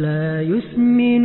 لا يسمن